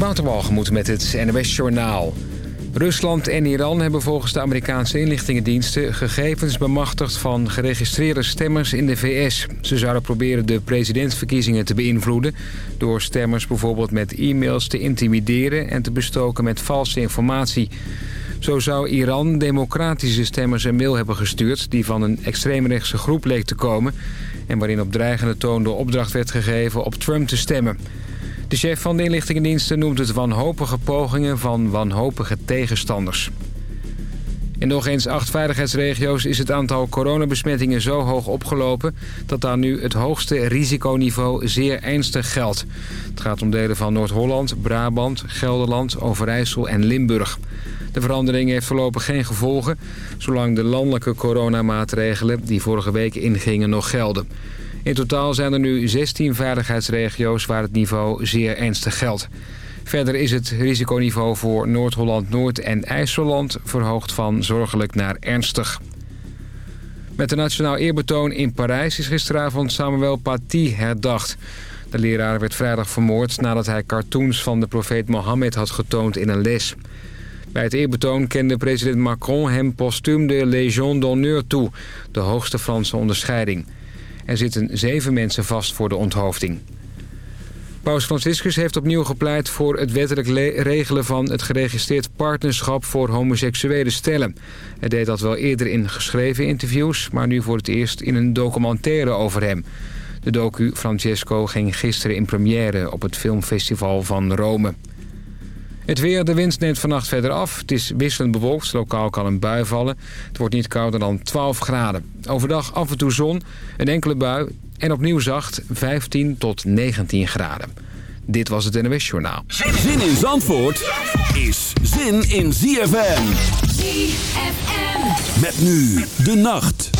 Waterwalgemoed met het NWS Journaal. Rusland en Iran hebben volgens de Amerikaanse inlichtingendiensten... gegevens bemachtigd van geregistreerde stemmers in de VS. Ze zouden proberen de presidentsverkiezingen te beïnvloeden... door stemmers bijvoorbeeld met e-mails te intimideren... en te bestoken met valse informatie. Zo zou Iran democratische stemmers een mail hebben gestuurd... die van een extreemrechtse groep leek te komen... en waarin op dreigende toon de opdracht werd gegeven op Trump te stemmen... De chef van de inlichtingendiensten noemt het wanhopige pogingen van wanhopige tegenstanders. In nog eens acht veiligheidsregio's is het aantal coronabesmettingen zo hoog opgelopen... dat daar nu het hoogste risiconiveau zeer ernstig geldt. Het gaat om delen van Noord-Holland, Brabant, Gelderland, Overijssel en Limburg. De verandering heeft voorlopig geen gevolgen... zolang de landelijke coronamaatregelen die vorige week ingingen nog gelden. In totaal zijn er nu 16 veiligheidsregio's waar het niveau zeer ernstig geldt. Verder is het risiconiveau voor Noord-Holland-Noord en IJsseland verhoogd van zorgelijk naar ernstig. Met de Nationaal Eerbetoon in Parijs is gisteravond Samuel Paty herdacht. De leraar werd vrijdag vermoord nadat hij cartoons van de profeet Mohammed had getoond in een les. Bij het eerbetoon kende president Macron hem postuum de Légion d'honneur toe, de hoogste Franse onderscheiding. Er zitten zeven mensen vast voor de onthoofding. Paus Franciscus heeft opnieuw gepleit voor het wettelijk regelen van het geregistreerd partnerschap voor homoseksuele stellen. Hij deed dat wel eerder in geschreven interviews, maar nu voor het eerst in een documentaire over hem. De docu Francesco ging gisteren in première op het filmfestival van Rome. Het weer, de wind neemt vannacht verder af. Het is wisselend bewolkt, lokaal kan een bui vallen. Het wordt niet kouder dan 12 graden. Overdag af en toe zon, een enkele bui en opnieuw zacht 15 tot 19 graden. Dit was het NWS Journaal. Zin in Zandvoort is zin in ZFM. ZFM. Met nu de nacht.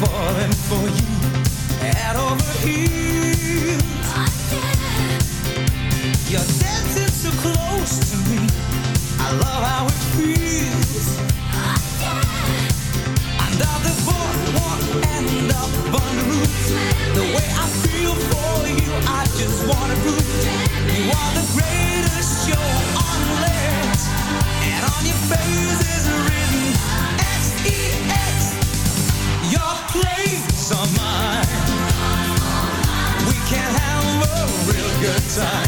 falling for you, head over heels. You're dancing so close to me. I love how it feels. Under the boardwalk and up on the roof. The way I feel for you, I just wanna prove. You are the greatest show on land. And on your face is good time.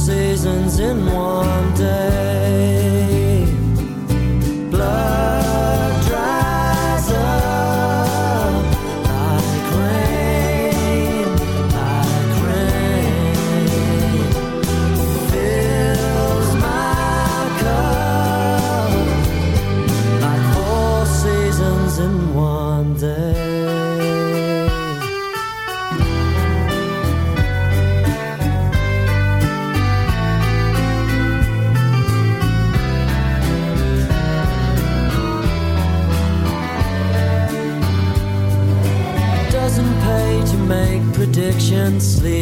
seasons in one day.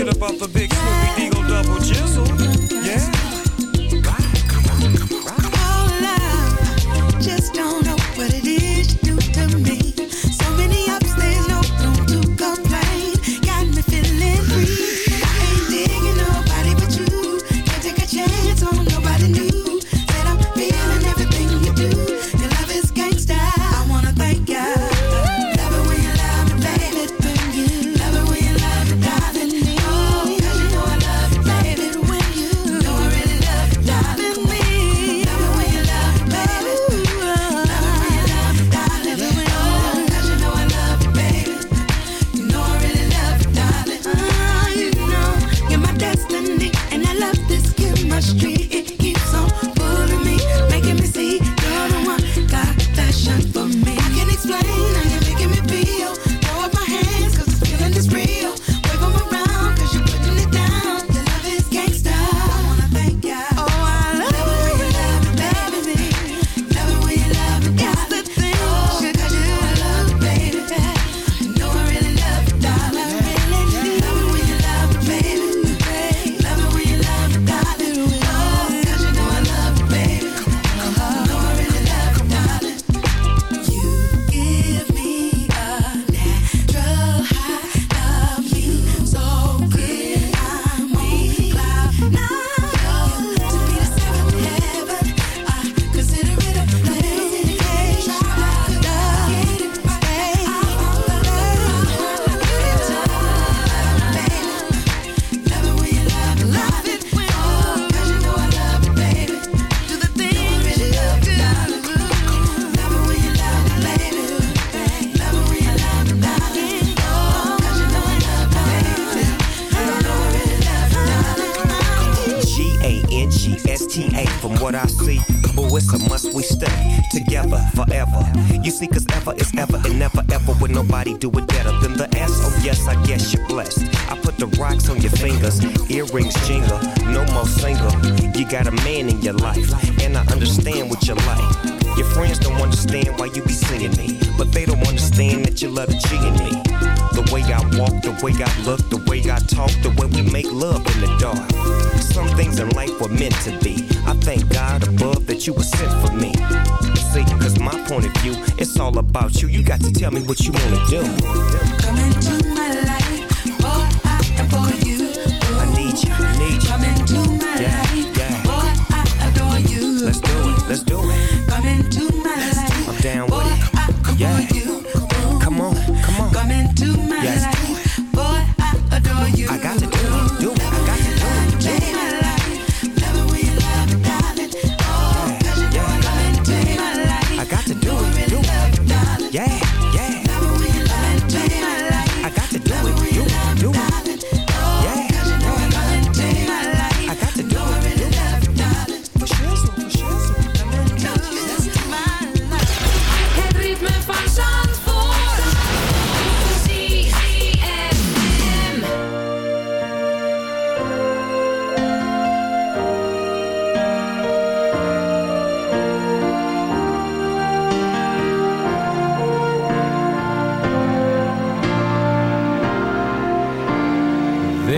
forget about the big Snoopy Deagle double jizzle. what I see. Boo, it's a must we stay together forever. You see, cause ever is ever and never ever would nobody do it better than the S. Oh, yes, I guess you're blessed. I put the rocks on your fingers, earrings jingle, no more single. You got a man in your life, and I understand what you like. Your friends don't understand why you be seeing me, but they don't understand that you love cheating me. The way I walk, the way I look, the way I talk, the way we make love in the dark. Some things in life were meant to be. I thank God above that you were sent for me. See, cause my point of view, it's all about you. You got to tell me what you wanna do. Come into my life, boy, I adore you. I need you, I need you. Come into my yeah, life, yeah. boy, I adore you. Let's do it, let's do it down with it. Yeah.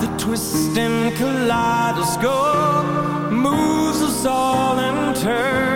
the twisting kaleidoscope moves us all in turn.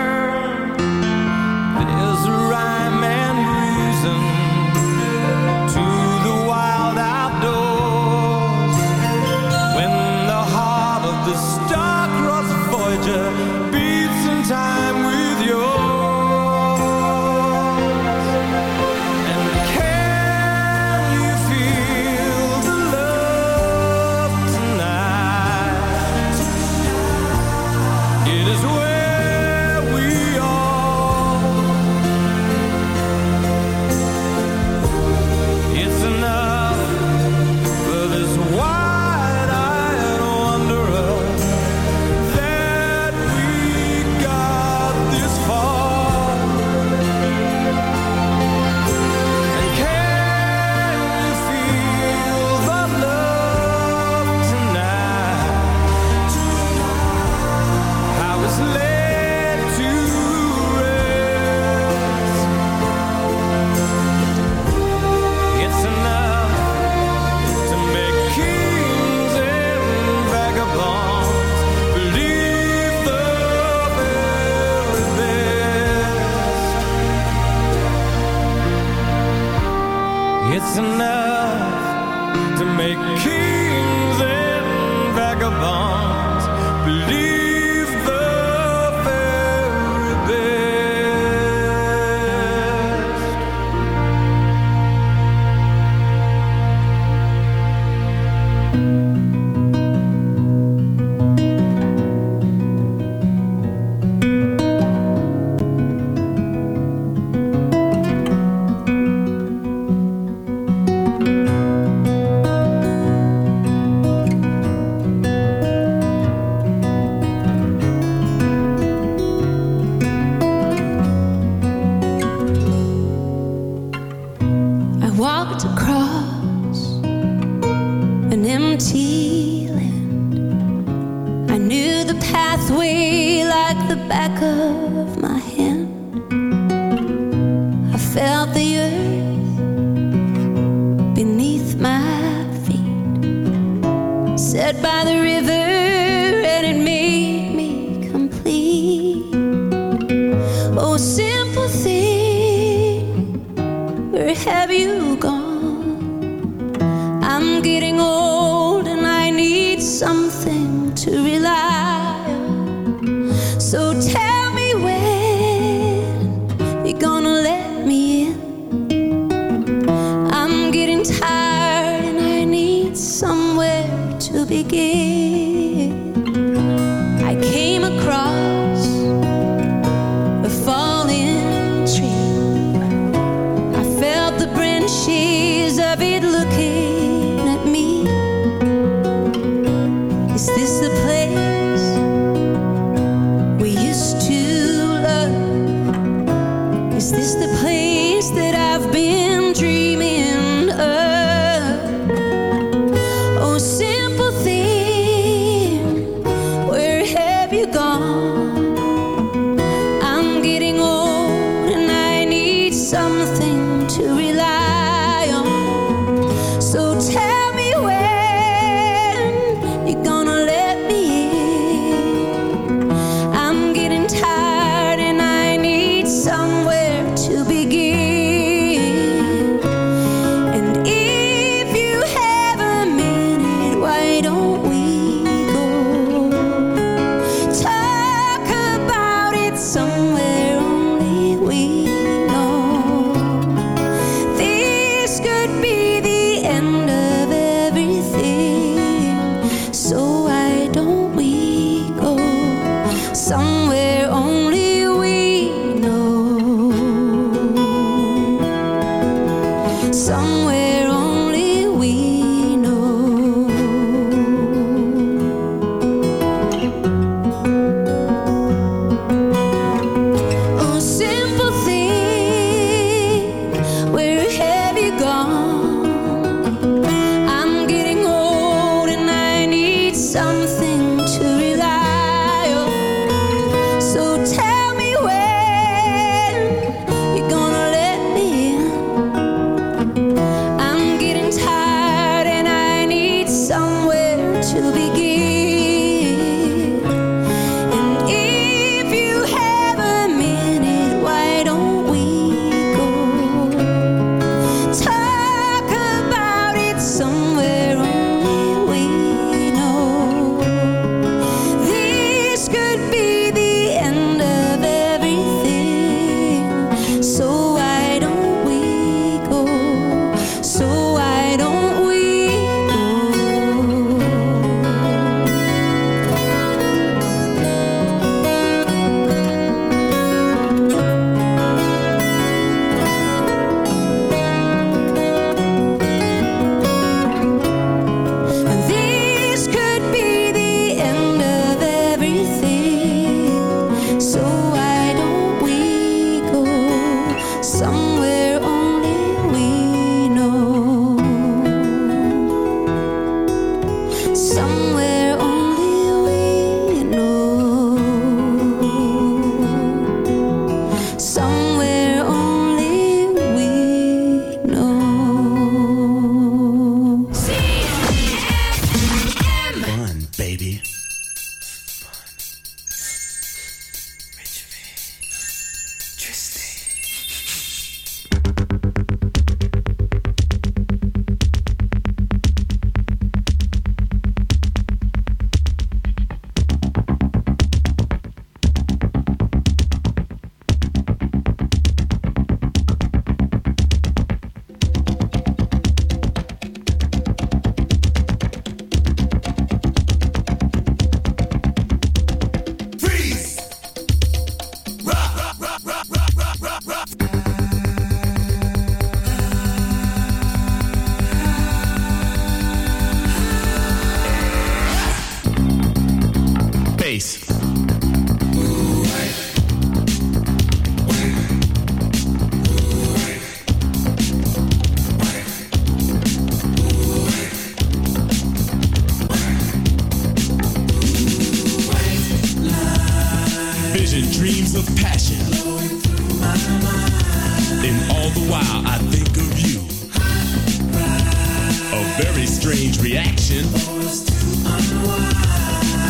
Very strange reaction.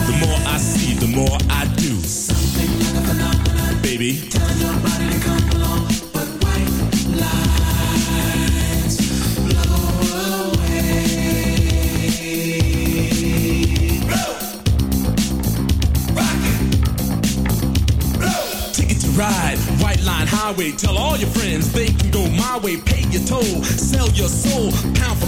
The more I see, the more I do. Baby. Tell nobody come along, but white lies. Ticket to ride, white line highway. Tell all your friends they can go my way. Pay your toll, sell your soul. Pound for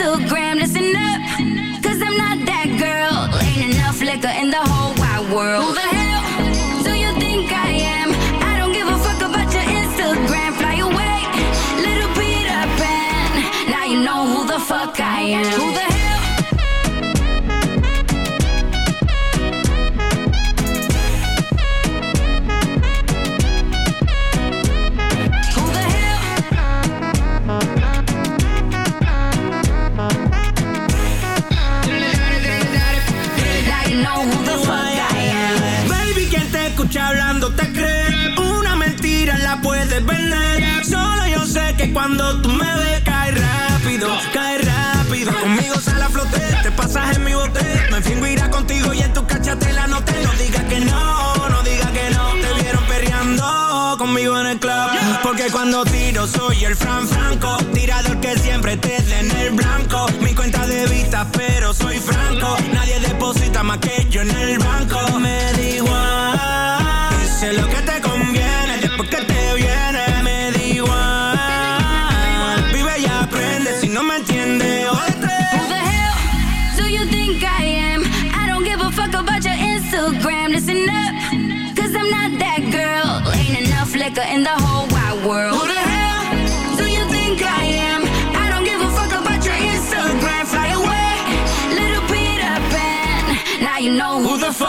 about your dando tiros, soy el Fran Franco, tirador que siempre te da en el blanco. Mi cuenta de vista, pero soy franco. Nadie deposita más que yo en el banco. Me da igual, sé lo que te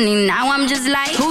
money. Now I'm just like.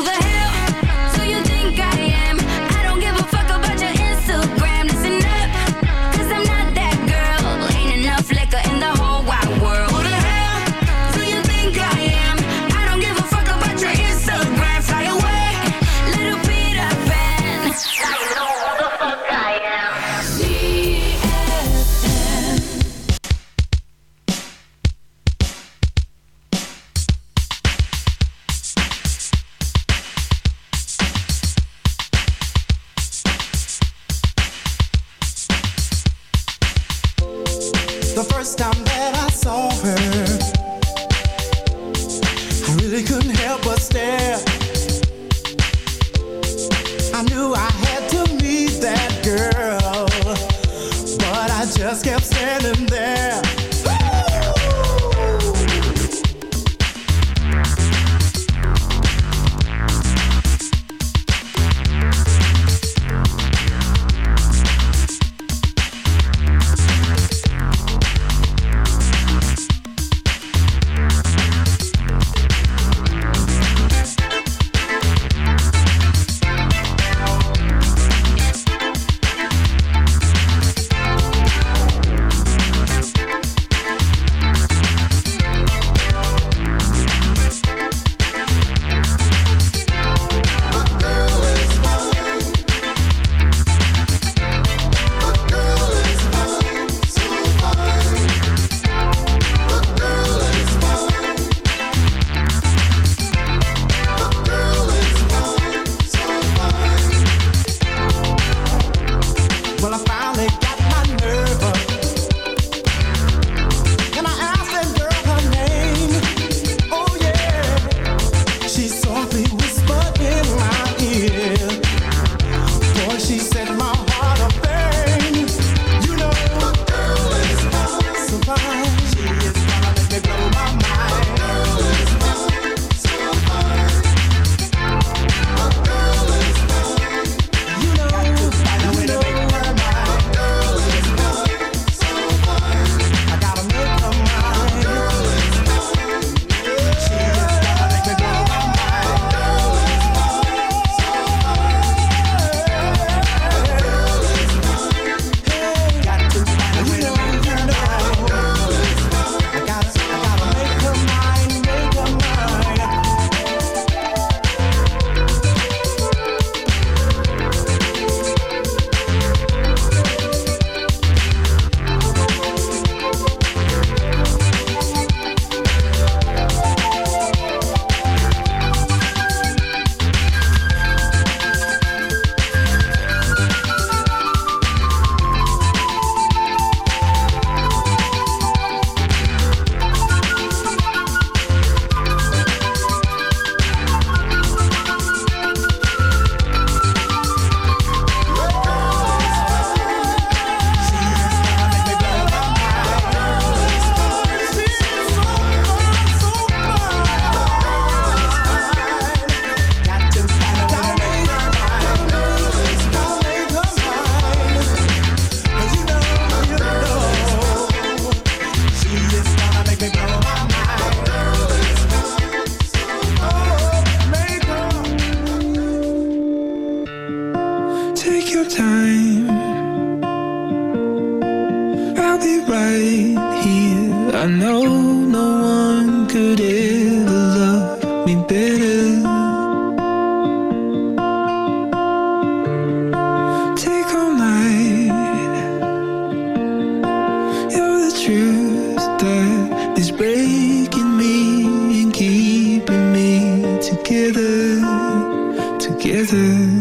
is breaking me and keeping me together, together.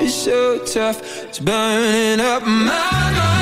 is so tough. It's burning up my mind.